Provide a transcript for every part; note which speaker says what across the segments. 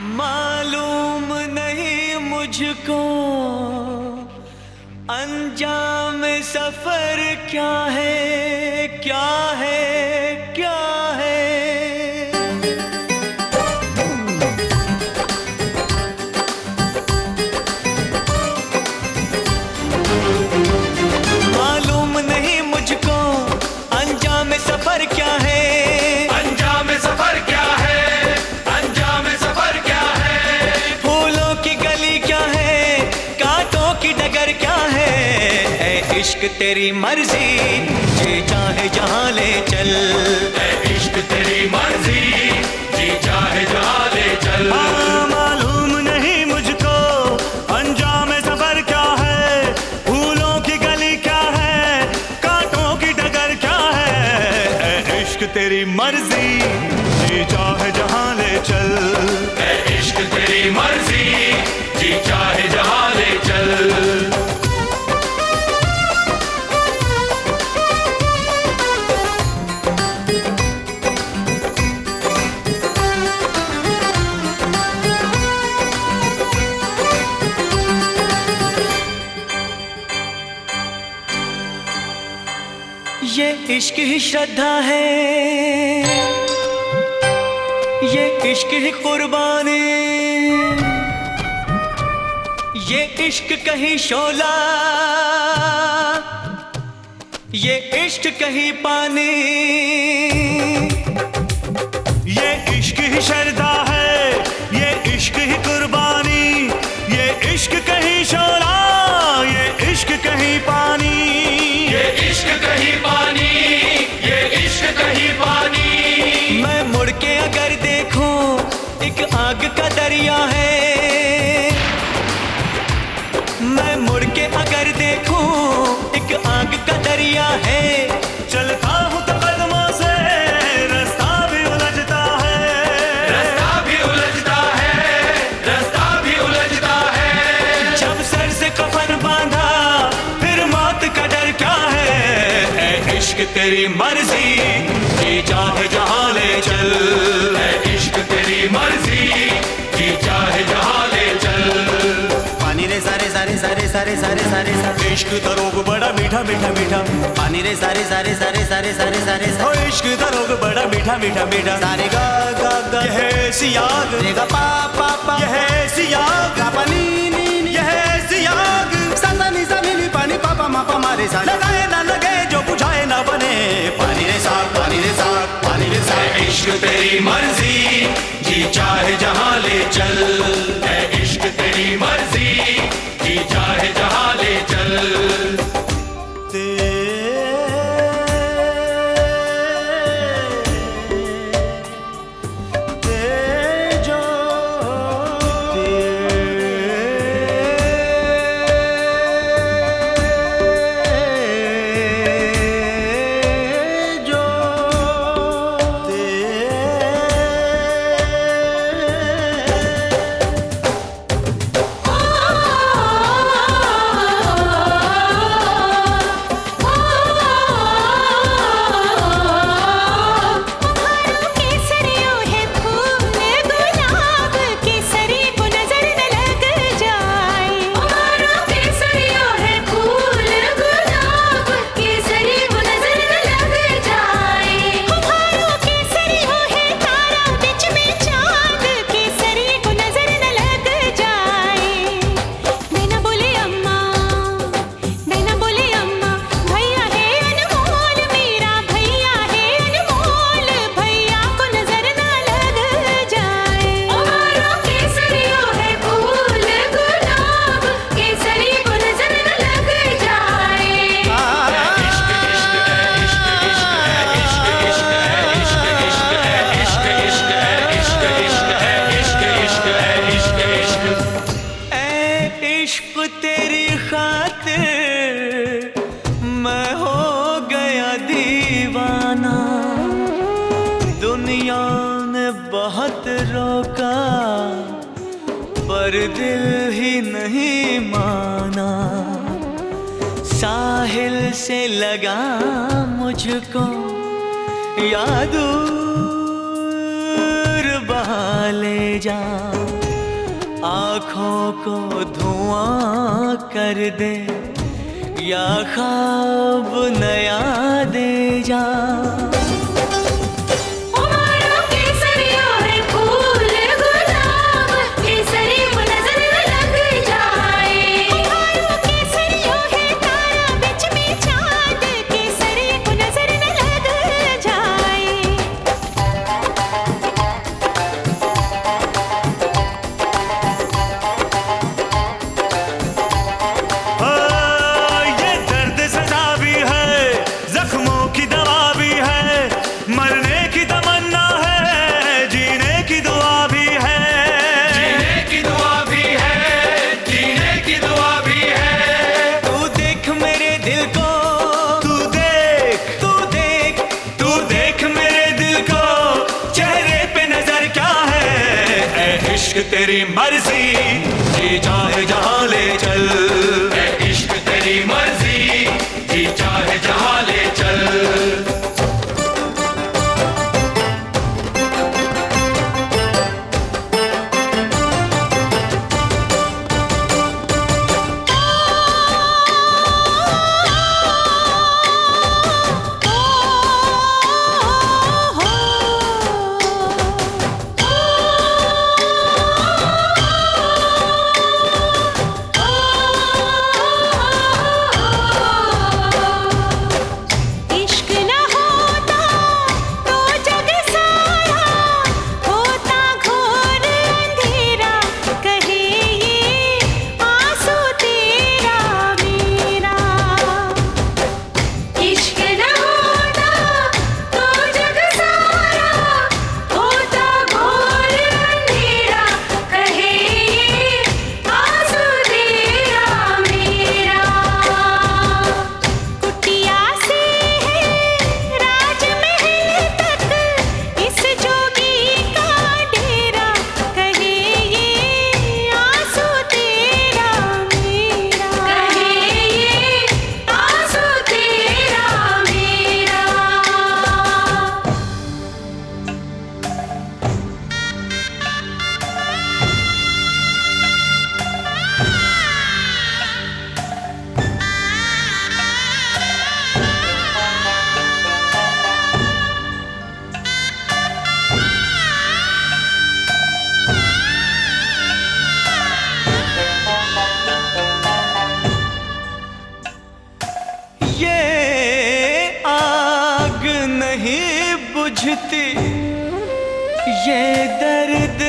Speaker 1: मालूम नहीं मुझको अंजाम सफ़र क्या है क्या है? इश्क तेरी मर्ज़ी जे चाहे जहाँ ले चल।
Speaker 2: इश्क तेरी मर्ज़ी जी चाहे जहाँ ले चल।
Speaker 3: हाँ, मालूम नहीं मुझको अंजाम सफ़र क्या है? फूलों की गली क्या है? कांटों की डगर क्या है? इश्क तेरी मर्ज़ी जी चाहे जहाँ ले चल।
Speaker 1: ये इश्क ही श्रद्धा है। ये इश्क ही कुर्बानी। ये इश्क कहीं शोला। ये इश्क कहीं पानी।
Speaker 3: ये इश्क ही शरदा
Speaker 1: मैं मुड़ के अगर देखूँ एक आग का दरिया है।
Speaker 3: चलता हूँ तो कदमों से रास्ता भी उलझता है।
Speaker 2: रास्ता भी उलझता है रास्ता भी उलझता है।
Speaker 1: जब सर से कफन बांधा फिर मौत का डर क्या है? इश्क तेरी मर्ज़ी
Speaker 4: सारे सारे सारे सारे।
Speaker 3: इश्क का रोग बड़ा मीठा मीठा मीठा।
Speaker 4: पानी रे सारे सारे सारे सारे सारे सारे
Speaker 3: ओ इश्क का रोग बड़ा मीठा मीठा मीठा।
Speaker 4: सारे गा गा गा।
Speaker 3: यह सियाग।
Speaker 4: रे गा पा पा पा।
Speaker 3: यह सियाग।
Speaker 4: गा पा नी नी
Speaker 3: यह सियाग।
Speaker 4: सा सा नी सा नी नी पानी पा पा मा पा मा रे सा
Speaker 3: लगाए ना लगे जो बुझाए ना बने।
Speaker 4: पानी रे सा पानी रे सा पानी रे सा
Speaker 2: इश्क तेरी मर्ज़ी जी चाहे जहाँ ले चल। ऐ इश्क तेरी मर्ज़ी इश्क
Speaker 1: तेरी खातिर मैं हो गया दीवाना। दुनिया ने बहुत रोका, पर दिल ही नहीं माना। साहिल से लगा मुझको याद बहा ले जा। आँखों को धुआँ कर दे या खाब नया दे जा। इश्क तेरी मर्ज़ी जी जाए जहाँ ले चल।
Speaker 2: इश्क तेरी मर्ज़ी।
Speaker 5: ये
Speaker 1: दर्द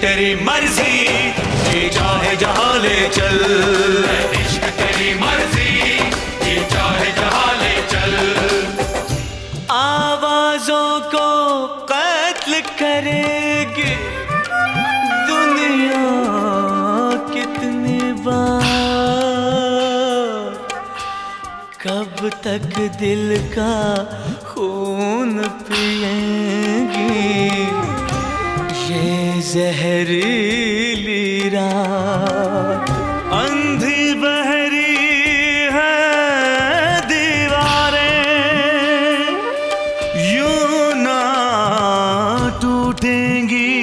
Speaker 1: तेरी मर्ज़ी ये चाहे जहाँ ले चल
Speaker 2: इश्क तेरी मर्ज़ी ये चाहे जहाँ ले चल।
Speaker 1: आवाजों को कत्ल करेगी दुनिया कितनी बार। कब तक दिल का खून पिएगी? जहरीली रात। अंधी बहरी है दीवारें। यूँ ना टूटेंगी।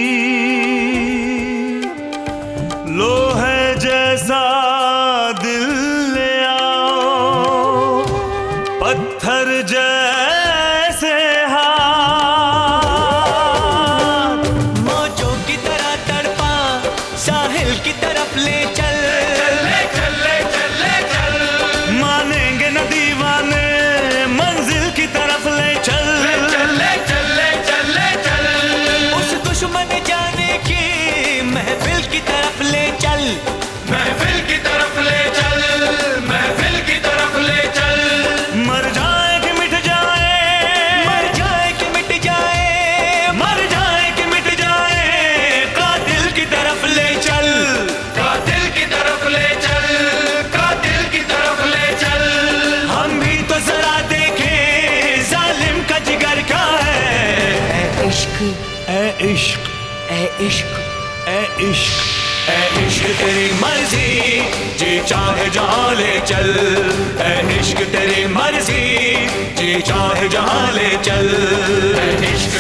Speaker 1: लोहे जैसा दिल ले आओ। पत्थर जैसा
Speaker 3: इश्क, ए इश्क
Speaker 1: ए इश्क तेरी मर्ज़ी, जी चाहे जहाँ ले चल। ए इश्क तेरी मर्ज़ी, जी चाहे जहाँ ले चल।
Speaker 2: ए इश्क